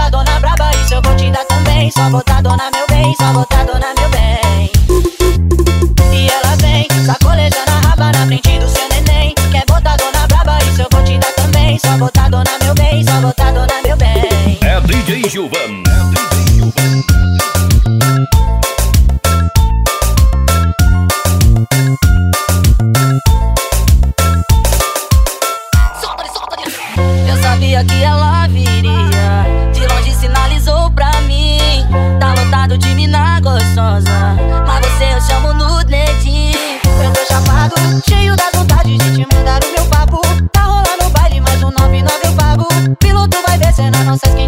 botar dona braba, isso eu vou te dar também. Só botar dona meu bem, só botar dona meu bem. E ela vem, tá sacolejando a raba na frente do seu neném. Quer botar dona braba, isso eu vou te dar também. Só botar dona meu bem, só botar dona meu bem. É DJ Gilvan, é DJ Eu sabia que ela viria. Cheio da vontade de te mandar o meu papo. Tá rolando baile, mas o 99 eu pago. Piloto vai descendo a nossa quente